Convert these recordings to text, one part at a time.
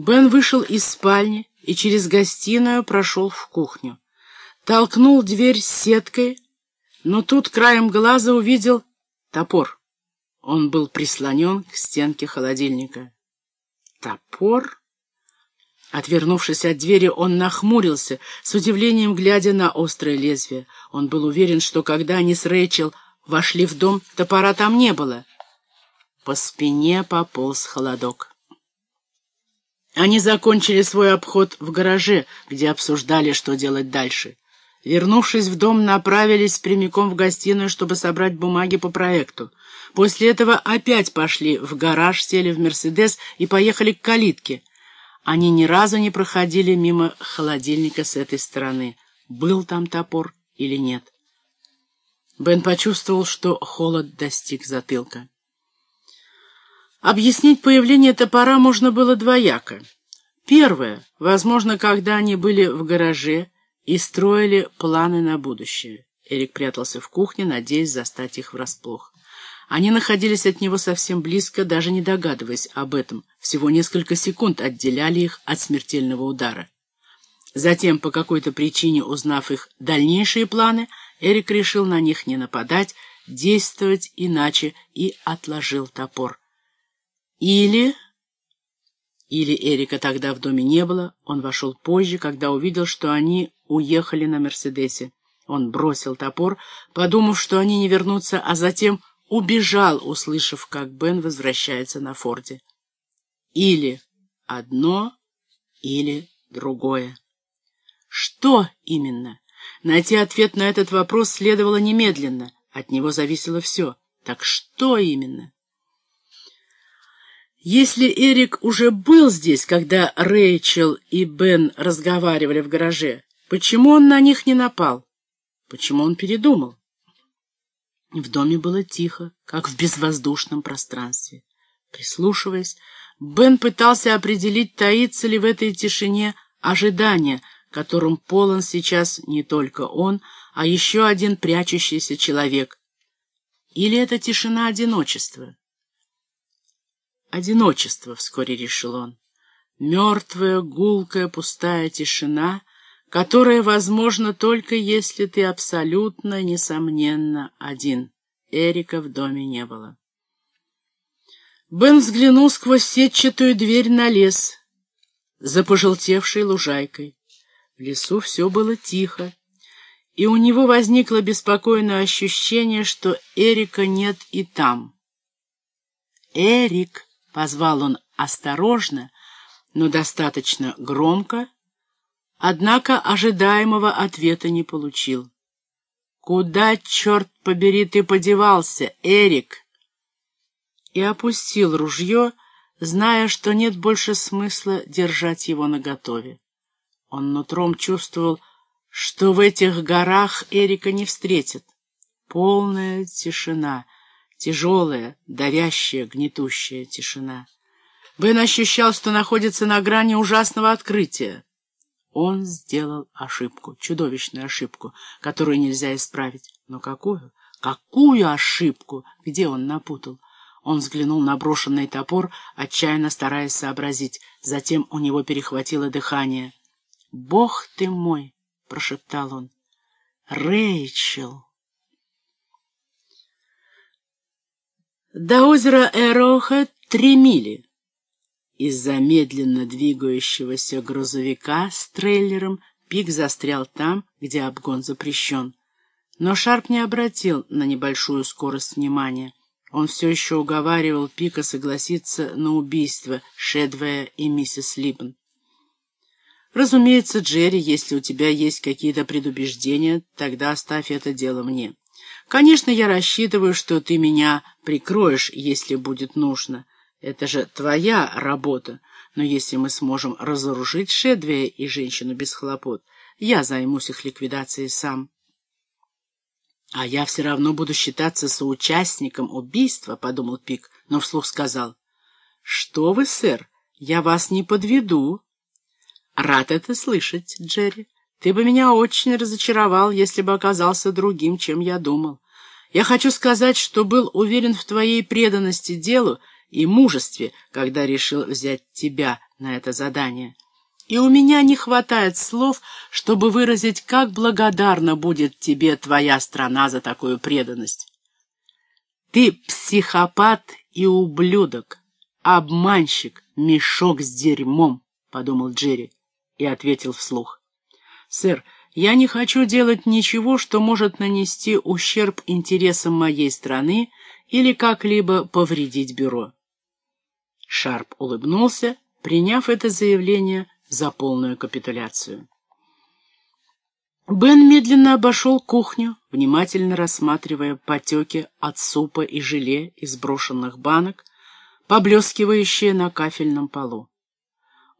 Бен вышел из спальни и через гостиную прошел в кухню. Толкнул дверь с сеткой, но тут краем глаза увидел топор. Он был прислонен к стенке холодильника. Топор? Отвернувшись от двери, он нахмурился, с удивлением глядя на острое лезвие. Он был уверен, что когда они с Рэйчел вошли в дом, топора там не было. По спине пополз холодок. Они закончили свой обход в гараже, где обсуждали, что делать дальше. Вернувшись в дом, направились прямиком в гостиную, чтобы собрать бумаги по проекту. После этого опять пошли в гараж, сели в «Мерседес» и поехали к калитке. Они ни разу не проходили мимо холодильника с этой стороны. Был там топор или нет. Бен почувствовал, что холод достиг затылка. Объяснить появление топора можно было двояко. Первое, возможно, когда они были в гараже и строили планы на будущее. Эрик прятался в кухне, надеясь застать их врасплох. Они находились от него совсем близко, даже не догадываясь об этом. Всего несколько секунд отделяли их от смертельного удара. Затем, по какой-то причине узнав их дальнейшие планы, Эрик решил на них не нападать, действовать иначе и отложил топор. Или... Или Эрика тогда в доме не было, он вошел позже, когда увидел, что они уехали на Мерседесе. Он бросил топор, подумав, что они не вернутся, а затем убежал, услышав, как Бен возвращается на форде. Или одно, или другое. Что именно? Найти ответ на этот вопрос следовало немедленно. От него зависело все. Так что именно? Если Эрик уже был здесь, когда Рэйчел и Бен разговаривали в гараже, почему он на них не напал? Почему он передумал? В доме было тихо, как в безвоздушном пространстве. Прислушиваясь, Бен пытался определить, таится ли в этой тишине ожидание, которым полон сейчас не только он, а еще один прячущийся человек. Или это тишина одиночества? Одиночество, вскоре решил он. Мертвая, гулкая, пустая тишина, которая возможна только если ты абсолютно, несомненно, один. Эрика в доме не было. Бен взглянул сквозь сетчатую дверь на лес, за пожелтевшей лужайкой. В лесу все было тихо, и у него возникло беспокойное ощущение, что Эрика нет и там. «Эрик!» — позвал он осторожно, но достаточно громко, однако ожидаемого ответа не получил. «Куда, черт побери, ты подевался, Эрик?» И опустил ружье, зная, что нет больше смысла держать его наготове. Он нутром чувствовал, что в этих горах Эрика не встретит. Полная тишина — Тяжелая, давящая, гнетущая тишина. Бен ощущал, что находится на грани ужасного открытия. Он сделал ошибку, чудовищную ошибку, которую нельзя исправить. Но какую? Какую ошибку? Где он напутал? Он взглянул на брошенный топор, отчаянно стараясь сообразить. Затем у него перехватило дыхание. «Бог ты мой!» — прошептал он. «Рэйчел!» До озера Эроха три мили. Из-за медленно двигающегося грузовика с трейлером Пик застрял там, где обгон запрещен. Но Шарп не обратил на небольшую скорость внимания. Он все еще уговаривал Пика согласиться на убийство Шедвея и миссис Либн. «Разумеется, Джерри, если у тебя есть какие-то предубеждения, тогда оставь это дело мне». Конечно, я рассчитываю, что ты меня прикроешь, если будет нужно. Это же твоя работа. Но если мы сможем разоружить Шедвея и женщину без хлопот, я займусь их ликвидацией сам. А я все равно буду считаться соучастником убийства, — подумал Пик, но вслух сказал. — Что вы, сэр, я вас не подведу. — Рад это слышать, Джерри. Ты бы меня очень разочаровал, если бы оказался другим, чем я думал. Я хочу сказать, что был уверен в твоей преданности делу и мужестве, когда решил взять тебя на это задание, и у меня не хватает слов, чтобы выразить, как благодарна будет тебе твоя страна за такую преданность. Ты психопат и ублюдок, обманщик, мешок с дерьмом, — подумал Джерри и ответил вслух. Сэр, я не хочу делать ничего, что может нанести ущерб интересам моей страны или как-либо повредить бюро. Шарп улыбнулся, приняв это заявление за полную капитуляцию. Бен медленно обошел кухню, внимательно рассматривая потеки от супа и желе из брошенных банок, поблескивающие на кафельном полу.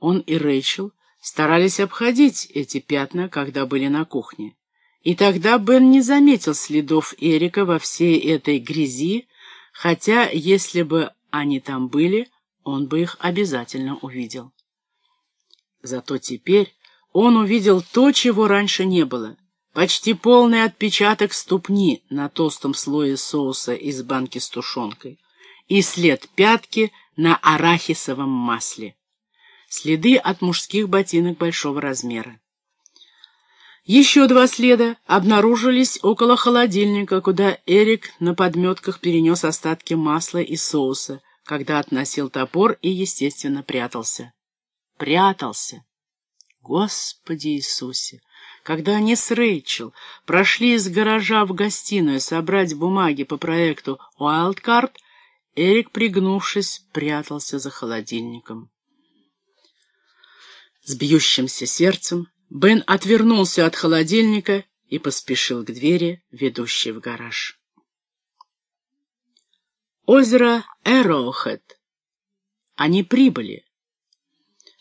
Он и Рэйчел старались обходить эти пятна, когда были на кухне. И тогда Бен не заметил следов Эрика во всей этой грязи, хотя, если бы они там были, он бы их обязательно увидел. Зато теперь он увидел то, чего раньше не было. Почти полный отпечаток ступни на толстом слое соуса из банки с тушенкой и след пятки на арахисовом масле. Следы от мужских ботинок большого размера. Еще два следа обнаружились около холодильника, куда Эрик на подметках перенес остатки масла и соуса, когда относил топор и, естественно, прятался. Прятался. Господи Иисусе! Когда они с Рэйчел прошли из гаража в гостиную собрать бумаги по проекту «Уайлдкарт», Эрик, пригнувшись, прятался за холодильником. С бьющимся сердцем Бен отвернулся от холодильника и поспешил к двери, ведущей в гараж. Озеро Эроухэт. Они прибыли.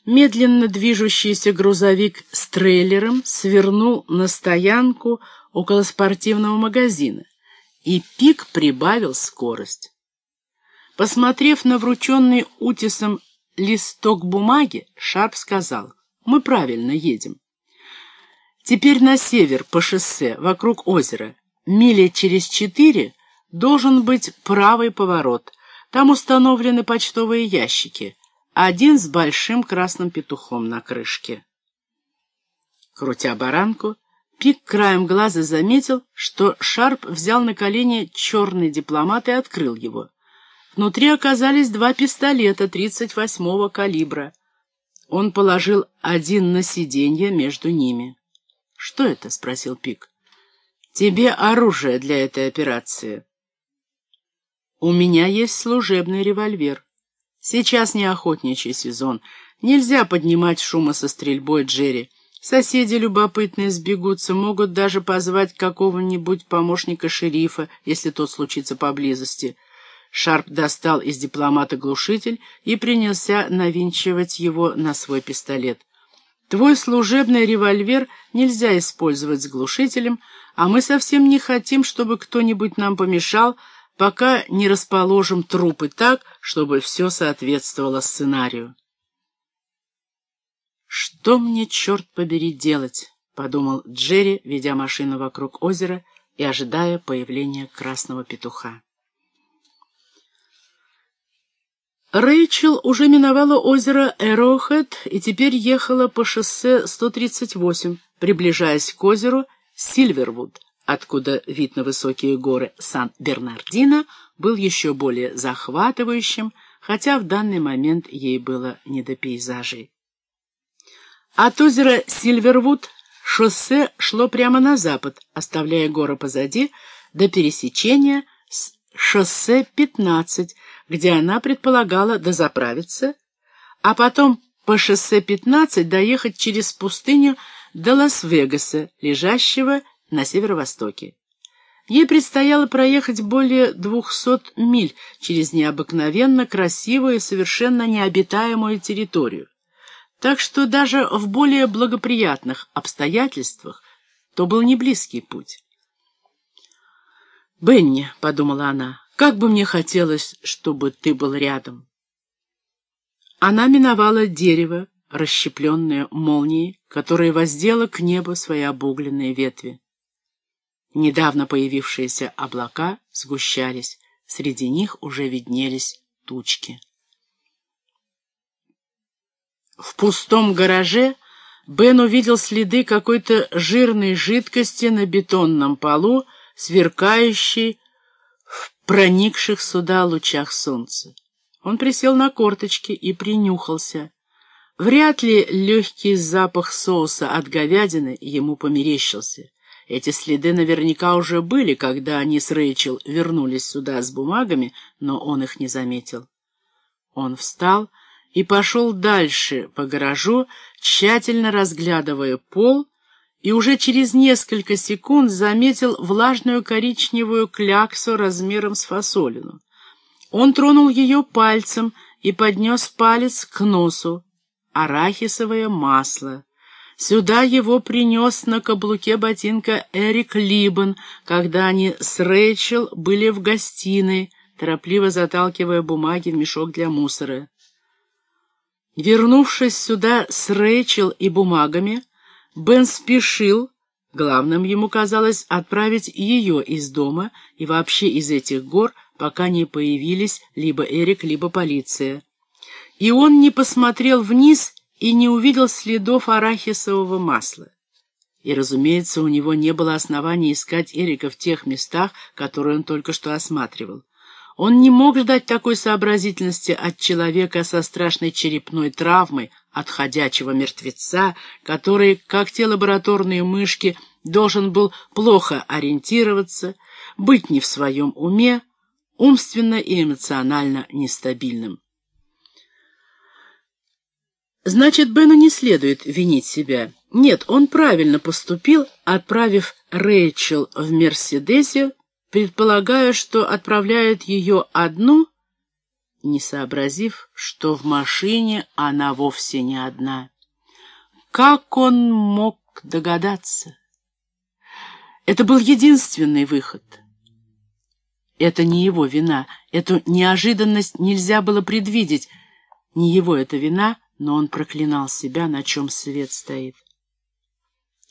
Медленно движущийся грузовик с трейлером свернул на стоянку около спортивного магазина, и Пик прибавил скорость. Посмотрев на врученный Утисом листок бумаги, Шарп сказал, «Мы правильно едем. Теперь на север по шоссе, вокруг озера, мили через четыре должен быть правый поворот. Там установлены почтовые ящики, один с большим красным петухом на крышке. Крутя баранку, Пик краем глаза заметил, что Шарп взял на колени черный дипломат и открыл его. Внутри оказались два пистолета 38-го калибра. Он положил один на сиденье между ними. «Что это?» — спросил Пик. «Тебе оружие для этой операции». «У меня есть служебный револьвер. Сейчас не охотничий сезон. Нельзя поднимать шума со стрельбой, Джерри. Соседи любопытные сбегутся, могут даже позвать какого-нибудь помощника шерифа, если тот случится поблизости». Шарп достал из дипломата глушитель и принялся навинчивать его на свой пистолет. «Твой служебный револьвер нельзя использовать с глушителем, а мы совсем не хотим, чтобы кто-нибудь нам помешал, пока не расположим трупы так, чтобы все соответствовало сценарию. «Что мне, черт побери, делать?» — подумал Джерри, ведя машину вокруг озера и ожидая появления красного петуха. Рэйчел уже миновала озеро Эрохед и теперь ехала по шоссе 138, приближаясь к озеру Сильвервуд откуда вид на высокие горы Сан-Бернардино был еще более захватывающим, хотя в данный момент ей было не до пейзажей. От озера Сильвервуд шоссе шло прямо на запад, оставляя горы позади, до пересечения с шоссе 15, где она предполагала дозаправиться, а потом по шоссе 15 доехать через пустыню до Лас-Вегаса, лежащего на северо-востоке. Ей предстояло проехать более двухсот миль через необыкновенно красивую и совершенно необитаемую территорию. Так что даже в более благоприятных обстоятельствах то был не близкий путь. «Бенни», — подумала она, — «как бы мне хотелось, чтобы ты был рядом». Она миновала дерево, расщепленное молнией, которое воздело к небу свои обугленные ветви. Недавно появившиеся облака сгущались, среди них уже виднелись тучки. В пустом гараже Бен увидел следы какой-то жирной жидкости на бетонном полу, сверкающей проникших сюда лучах солнца. Он присел на корточки и принюхался. Вряд ли легкий запах соуса от говядины ему померещился. Эти следы наверняка уже были, когда они с Рэйчел вернулись сюда с бумагами, но он их не заметил. Он встал и пошел дальше по гаражу, тщательно разглядывая пол, и уже через несколько секунд заметил влажную коричневую кляксу размером с фасолину. Он тронул ее пальцем и поднес палец к носу. Арахисовое масло. Сюда его принес на каблуке ботинка Эрик Либан, когда они с Рэйчел были в гостиной, торопливо заталкивая бумаги в мешок для мусора. Вернувшись сюда с Рэйчел и бумагами, Бен спешил, главным ему казалось отправить ее из дома и вообще из этих гор, пока не появились либо Эрик, либо полиция. И он не посмотрел вниз и не увидел следов арахисового масла. И, разумеется, у него не было оснований искать Эрика в тех местах, которые он только что осматривал. Он не мог ждать такой сообразительности от человека со страшной черепной травмой, от ходячего мертвеца, который, как те лабораторные мышки, должен был плохо ориентироваться, быть не в своем уме, умственно и эмоционально нестабильным. Значит, Бену не следует винить себя. Нет, он правильно поступил, отправив Рэйчел в Мерседесе предполагая, что отправляет ее одну, не сообразив, что в машине она вовсе не одна. Как он мог догадаться? Это был единственный выход. Это не его вина. Эту неожиданность нельзя было предвидеть. Не его это вина, но он проклинал себя, на чем свет стоит.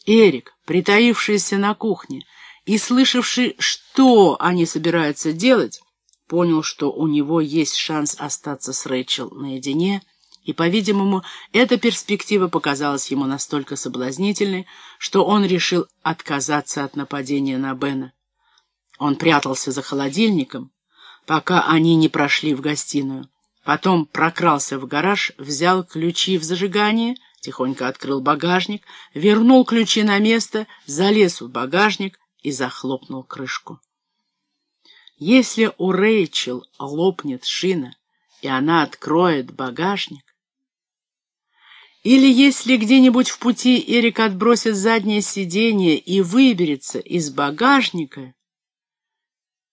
Эрик, притаившийся на кухне, и, слышавший, что они собираются делать, понял, что у него есть шанс остаться с Рэйчел наедине, и, по-видимому, эта перспектива показалась ему настолько соблазнительной, что он решил отказаться от нападения на Бена. Он прятался за холодильником, пока они не прошли в гостиную. Потом прокрался в гараж, взял ключи в зажигание, тихонько открыл багажник, вернул ключи на место, залез в багажник и захлопнул крышку. Если у Рэйчел лопнет шина, и она откроет багажник, или если где-нибудь в пути Эрик отбросит заднее сиденье и выберется из багажника,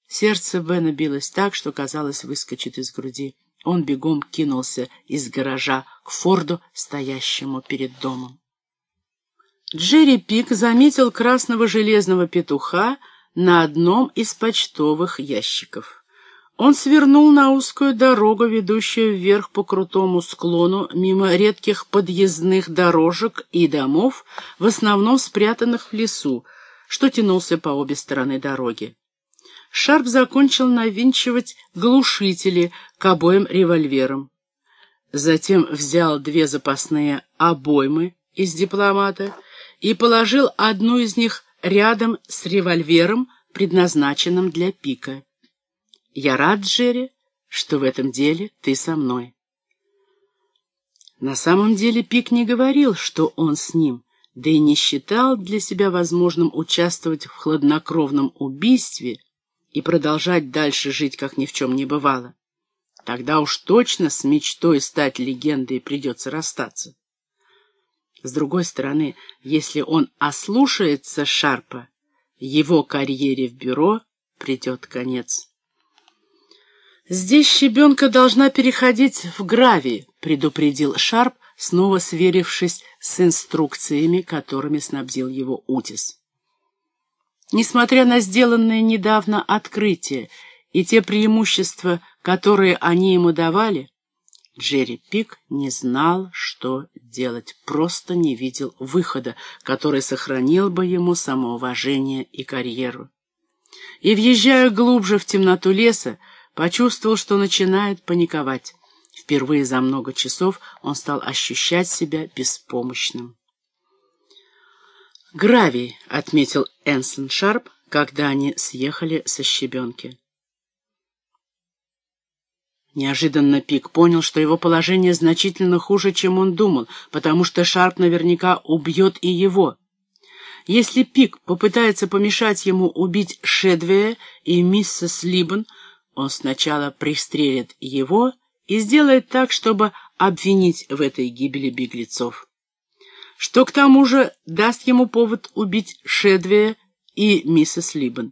сердце Бена билось так, что, казалось, выскочит из груди. Он бегом кинулся из гаража к Форду, стоящему перед домом. Джерри Пик заметил красного железного петуха на одном из почтовых ящиков. Он свернул на узкую дорогу, ведущую вверх по крутому склону, мимо редких подъездных дорожек и домов, в основном спрятанных в лесу, что тянулся по обе стороны дороги. Шарп закончил навинчивать глушители к обоим револьверам. Затем взял две запасные обоймы из дипломата и положил одну из них рядом с револьвером, предназначенным для пика. «Я рад, Джерри, что в этом деле ты со мной». На самом деле Пик не говорил, что он с ним, да и не считал для себя возможным участвовать в хладнокровном убийстве и продолжать дальше жить, как ни в чем не бывало. Тогда уж точно с мечтой стать легендой придется расстаться. С другой стороны, если он ослушается Шарпа, его карьере в бюро придет конец. «Здесь щебенка должна переходить в гравий», — предупредил Шарп, снова сверившись с инструкциями, которыми снабдил его Утис. Несмотря на сделанное недавно открытие и те преимущества, которые они ему давали, Джерри Пик не знал, что делать, просто не видел выхода, который сохранил бы ему самоуважение и карьеру. И, въезжая глубже в темноту леса, почувствовал, что начинает паниковать. Впервые за много часов он стал ощущать себя беспомощным. «Гравий», — отметил Энсон Шарп, когда они съехали со щебенки. Неожиданно Пик понял, что его положение значительно хуже, чем он думал, потому что Шарп наверняка убьет и его. Если Пик попытается помешать ему убить Шедвея и миссис Либбен, он сначала пристрелит его и сделает так, чтобы обвинить в этой гибели беглецов. Что к тому же даст ему повод убить Шедвея и миссис Либбен.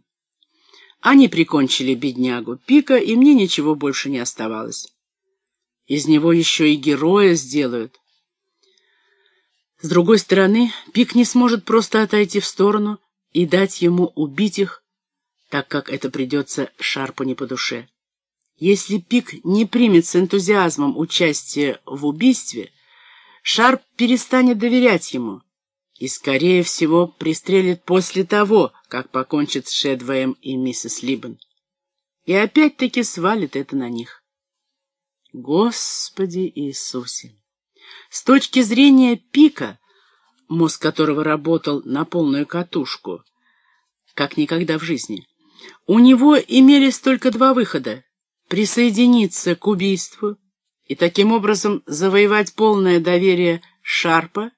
Они прикончили беднягу Пика, и мне ничего больше не оставалось. Из него еще и героя сделают. С другой стороны, Пик не сможет просто отойти в сторону и дать ему убить их, так как это придется Шарпу не по душе. Если Пик не примет с энтузиазмом участие в убийстве, Шарп перестанет доверять ему и, скорее всего, пристрелит после того, как покончит с Шедвоем и миссис Либбен. И опять-таки свалит это на них. Господи Иисусе! С точки зрения Пика, мозг которого работал на полную катушку, как никогда в жизни, у него имелись только два выхода — присоединиться к убийству и таким образом завоевать полное доверие Шарпа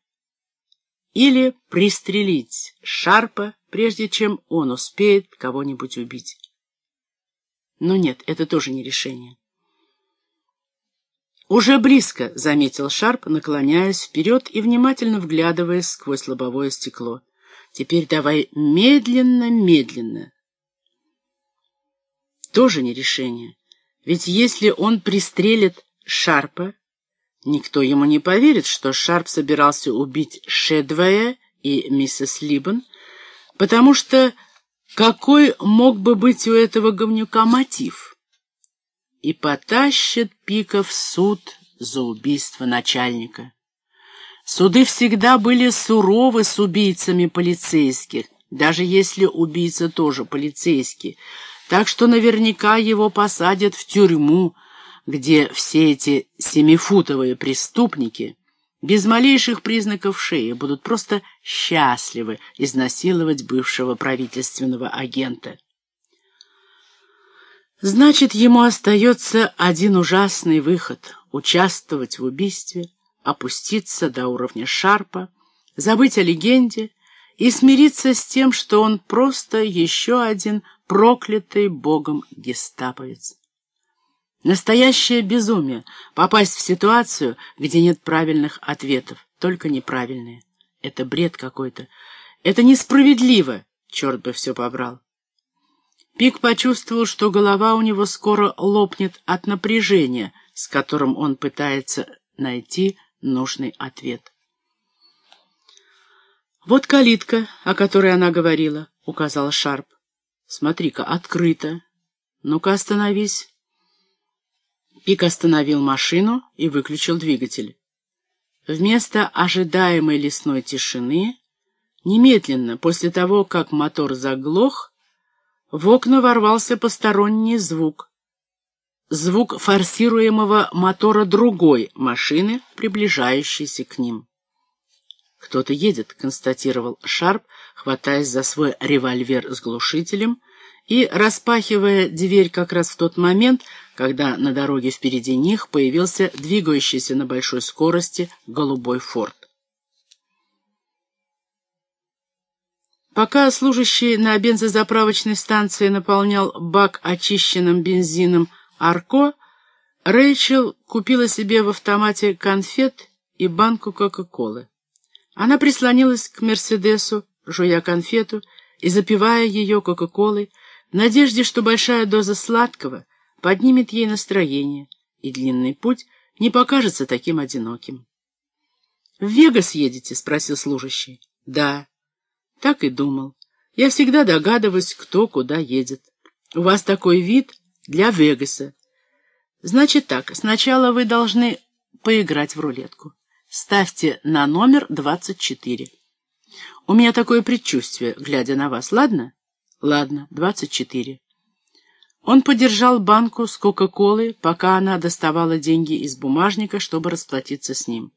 или пристрелить Шарпа, прежде чем он успеет кого-нибудь убить. Но нет, это тоже не решение. «Уже близко», — заметил Шарп, наклоняясь вперед и внимательно вглядываясь сквозь лобовое стекло. «Теперь давай медленно-медленно». Тоже не решение. Ведь если он пристрелит Шарпа, Никто ему не поверит, что Шарп собирался убить Шедвая и миссис Либбен, потому что какой мог бы быть у этого говнюка мотив? И потащит Пика в суд за убийство начальника. Суды всегда были суровы с убийцами полицейских, даже если убийца тоже полицейский, так что наверняка его посадят в тюрьму, где все эти семифутовые преступники без малейших признаков шеи будут просто счастливы изнасиловать бывшего правительственного агента. Значит, ему остается один ужасный выход — участвовать в убийстве, опуститься до уровня Шарпа, забыть о легенде и смириться с тем, что он просто еще один проклятый богом гестаповец. Настоящее безумие — попасть в ситуацию, где нет правильных ответов, только неправильные. Это бред какой-то. Это несправедливо, черт бы все побрал. Пик почувствовал, что голова у него скоро лопнет от напряжения, с которым он пытается найти нужный ответ. «Вот калитка, о которой она говорила», — указал Шарп. «Смотри-ка, открыто. Ну-ка остановись». Пик остановил машину и выключил двигатель. Вместо ожидаемой лесной тишины, немедленно после того, как мотор заглох, в окна ворвался посторонний звук. Звук форсируемого мотора другой машины, приближающейся к ним. «Кто-то едет», — констатировал Шарп, хватаясь за свой револьвер с глушителем и распахивая дверь как раз в тот момент, когда на дороге впереди них появился двигающийся на большой скорости голубой форт. Пока служащий на бензозаправочной станции наполнял бак очищенным бензином «Арко», Рэйчел купила себе в автомате конфет и банку Кока-Колы. Она прислонилась к Мерседесу, жуя конфету и запивая ее Кока-Колой, в надежде, что большая доза сладкого — поднимет ей настроение, и длинный путь не покажется таким одиноким. — В Вегас едете? — спросил служащий. — Да. — Так и думал. Я всегда догадываюсь, кто куда едет. У вас такой вид для Вегаса. Значит так, сначала вы должны поиграть в рулетку. Ставьте на номер двадцать четыре. У меня такое предчувствие, глядя на вас, ладно? Ладно, двадцать четыре. Он подержал банку с Кока-Колой, пока она доставала деньги из бумажника, чтобы расплатиться с ним.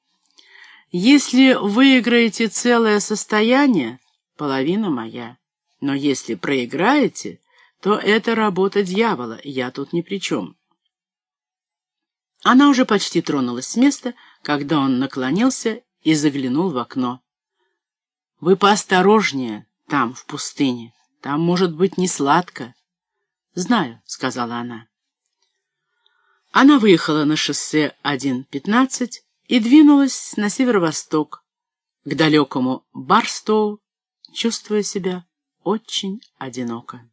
«Если выиграете целое состояние, половина моя. Но если проиграете, то это работа дьявола, я тут ни при чем». Она уже почти тронулась с места, когда он наклонился и заглянул в окно. «Вы поосторожнее там, в пустыне. Там может быть не сладко». «Знаю», — сказала она. Она выехала на шоссе 1.15 и двинулась на северо-восток, к далекому Барстоу, чувствуя себя очень одиноко.